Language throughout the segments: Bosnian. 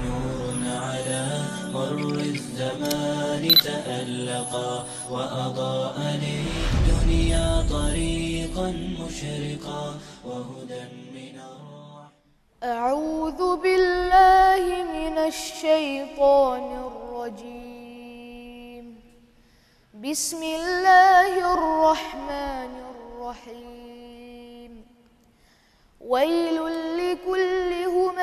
نور على مر الزمان تألقا وأضاء للدنيا طريقا مشرقا وهدى من الرحمن. أعوذ بالله من الشيطان الرجيم. بسم الله الرحمن الرحيم. ويل لكل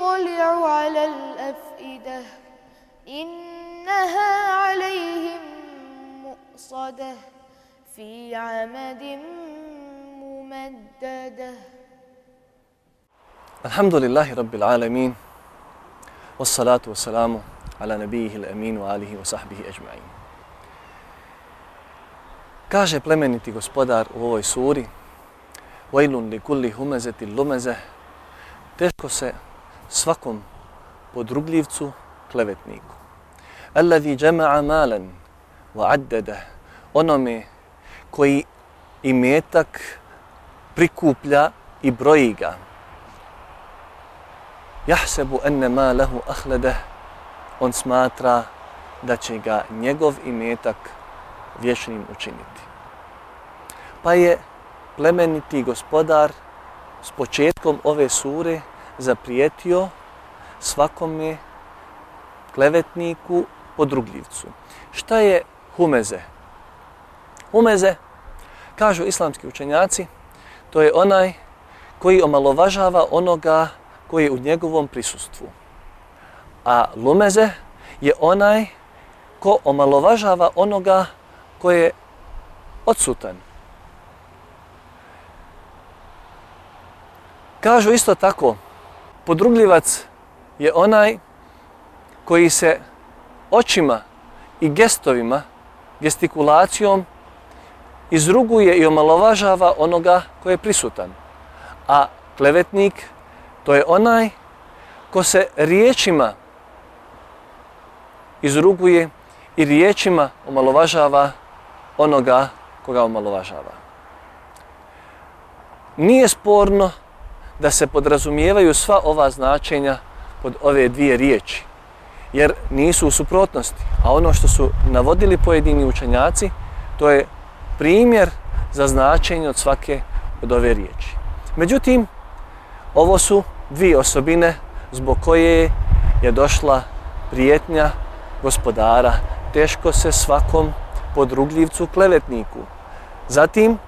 تطلع على الأفئدة إنها عليهم مؤصدة في عمد ممددة. الحمد لله رب العالمين والصلاة والسلام على نبيه الأمين وآله وصحبه أجمعين. Kaže plemeniti gospodar u ovoj suri Vajlun li kulli humezeti lumeze Teško se svakom podrugljivcu klevetniku. Allazi džema'a malan wa addada. Onome koji imetak prikuplja i broji ga. Jahsebu enne ma lehu ahledeh On smatra da će ga njegov imetak vječnim učiniti. Pa je plemeniti gospodar s početkom ove sure zaprijetio svakome klevetniku podrugljivcu. Šta je humeze? Humeze, kažu islamski učenjaci, to je onaj koji omalovažava onoga koji je u njegovom prisustvu. A lumeze je onaj ko omalovažava onoga koji je odsutan. Kažu isto tako, podrugljivac je onaj koji se očima i gestovima, gestikulacijom izruguje i omalovažava onoga ko je prisutan. A klevetnik to je onaj ko se riječima izruguje i riječima omalovažava onoga koga omalovažava. Nije sporno da se podrazumijevaju sva ova značenja pod ove dvije riječi, jer nisu u suprotnosti, a ono što su navodili pojedini učenjaci, to je primjer za značenje od svake od ove riječi. Međutim, ovo su dvije osobine zbog koje je došla prijetnja gospodara. Teško se svakom podrugljivcu klevetniku. Zatim,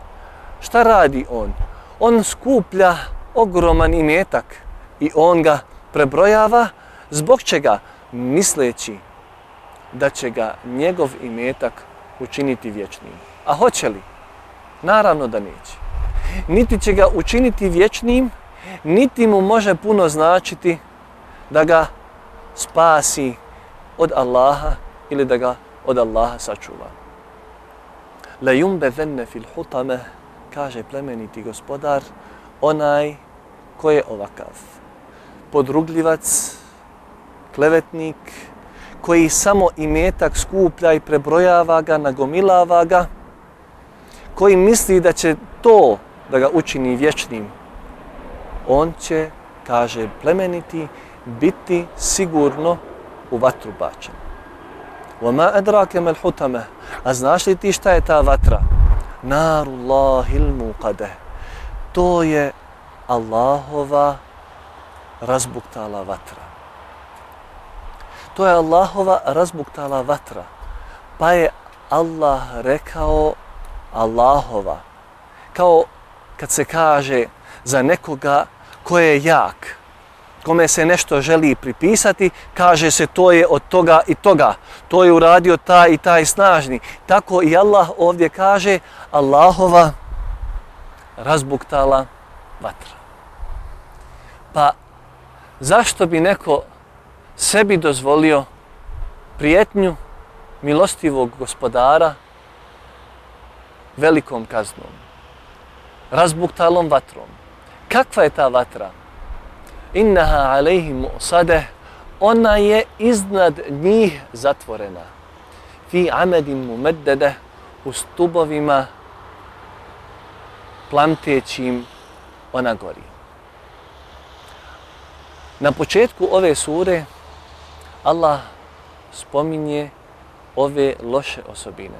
šta radi on? On skuplja ogroman imetak i on ga prebrojava zbog čega misleći da će ga njegov imetak učiniti vječnim. A hoće li? Naravno da neće. Niti će ga učiniti vječnim, niti mu može puno značiti da ga spasi od Allaha ili da ga od Allaha sačuva. La yumbe venne fil hutame, kaže plemeniti gospodar, onaj ko je ovakav. Podrugljivac, klevetnik, koji samo imetak skuplja i prebrojava ga, nagomilava ga, koji misli da će to da ga učini vječnim, on će, kaže plemeniti, biti sigurno u vatru bačen. وَمَا أَدْرَاكَ مَا الْحُتَمَ A znaš li ti šta je ta vatra? نَارُ اللَّهِ الْمُقَدَ To je Allahova razbuktala vatra. To je Allahova razbuktala vatra. Pa je Allah rekao Allahova. Kao kad se kaže za nekoga ko je jak, kome se nešto želi pripisati, kaže se to je od toga i toga, to je uradio taj i taj snažni. Tako i Allah ovdje kaže Allahova razbuktala vatra. Pa zašto bi neko sebi dozvolio prijetnju milostivog gospodara velikom kaznom, razbuktalom vatrom. Kakva je ta vatra? Innaha alejhim sade, ona je iznad njih zatvorena. Fi amedin mu meddede, u stubovima plamtećim ona gori. Na početku ove sure Allah spominje ove loše osobine.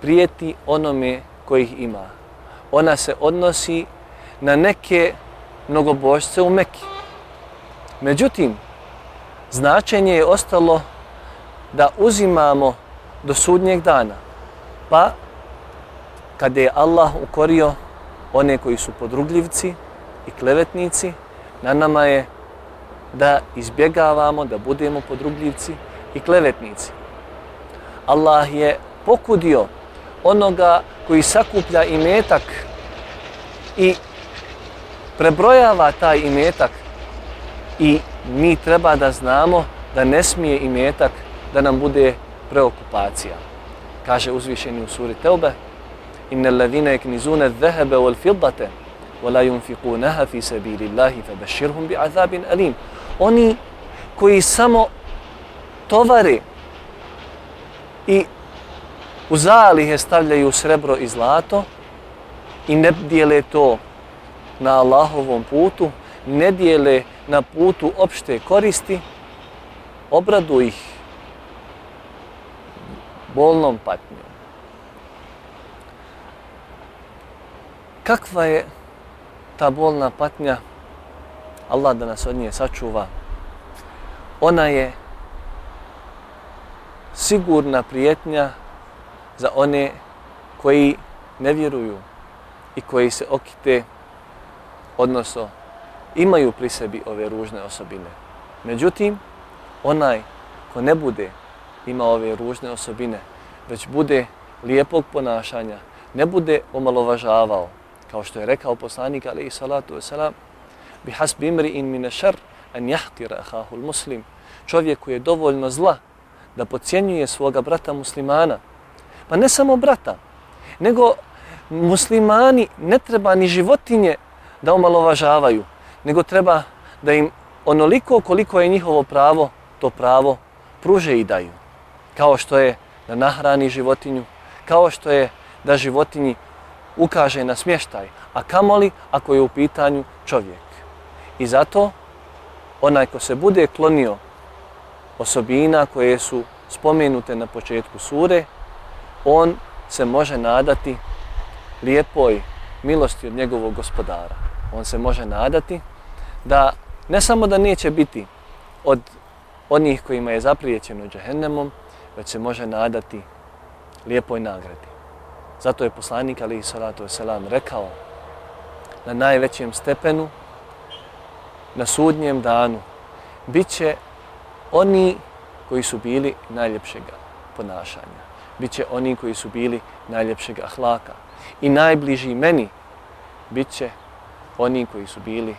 Prijeti onome kojih ima. Ona se odnosi na neke mnogobožce u Mekki. Međutim, značenje je ostalo da uzimamo do sudnjeg dana. Pa, kada je Allah ukorio one koji su podrugljivci i klevetnici, na nama je da izbjegavamo, da budemo podrugljivci i klevetnici. Allah je pokudio onoga koji sakuplja imetak i prebrojava taj imetak i mi treba da znamo da ne smije imetak da nam bude preokupacija. Kaže uzvišeni u suri Teube إن الذين يكنزون الذهب wal ولا wa la yunfiqunaha fi sabilillahi بعذاب أليم alim. Oni koji samo tovare i u zalihe stavljaju srebro i zlato i ne dijele to na Allahovom putu, ne dijele na putu opšte koristi, obradu ih bolnom patnjom. Kakva je ta bolna patnja? Allah da nas od nje sačuva. Ona je sigurna prijetnja za one koji ne vjeruju i koji se okite, odnosno imaju pri sebi ove ružne osobine. Međutim, onaj ko ne bude ima ove ružne osobine, već bude lijepog ponašanja, ne bude omalovažavao, kao što je rekao poslanik alaihi salatu wasalam, bi hasbi imri in mine šar an jahtira ahahul muslim. Čovjeku je dovoljno zla da pocijenjuje svoga brata muslimana. Pa ne samo brata, nego muslimani ne treba ni životinje da omalovažavaju, nego treba da im onoliko koliko je njihovo pravo, to pravo pruže i daju. Kao što je da nahrani životinju, kao što je da životinji ukaže na smještaj, a kamoli ako je u pitanju čovjek. I zato onaj ko se bude klonio osobina koje su spomenute na početku sure, on se može nadati lijepoj milosti od njegovog gospodara. On se može nadati da ne samo da neće biti od onih kojima je zaprijećeno džehennemom, već se može nadati lijepoj nagradi. Zato je poslanik ali salatu Veselam rekao na najvećem stepenu, na sudnjem danu, bit će oni koji su bili najljepšeg ponašanja. Biće oni koji su bili najljepšeg ahlaka. I najbliži meni bit će oni koji su bili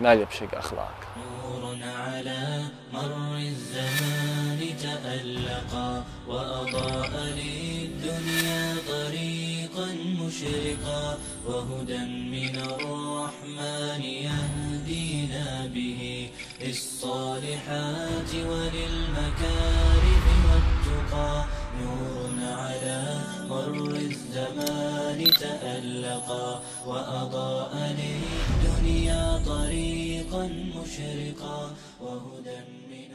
najljepšeg ahlaka. نور على مر الزمان تألقا وأضاء للدنيا طريقا مشرقا وهدى من الرحمن يهدينا به للصالحات وللمكارم والتقى نور على مر الزمان تألقا وأضاء للدنيا طريقا مشرقا وهدى من